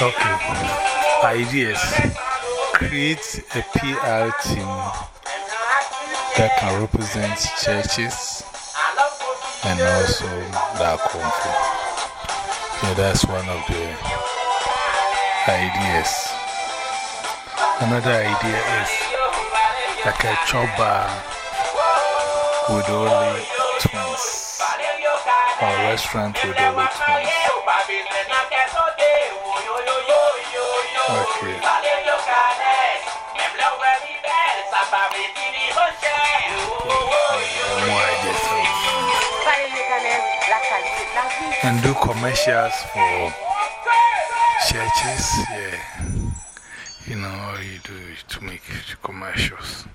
Okay. Ideas. Create a PR team that can represent churches and also that country. Yeah, that's one of the ideas. Another idea is like a chop bar with only twins, or restaurant with only twins. Okay. And do commercials for churches. Yeah. You know, you do to make commercials.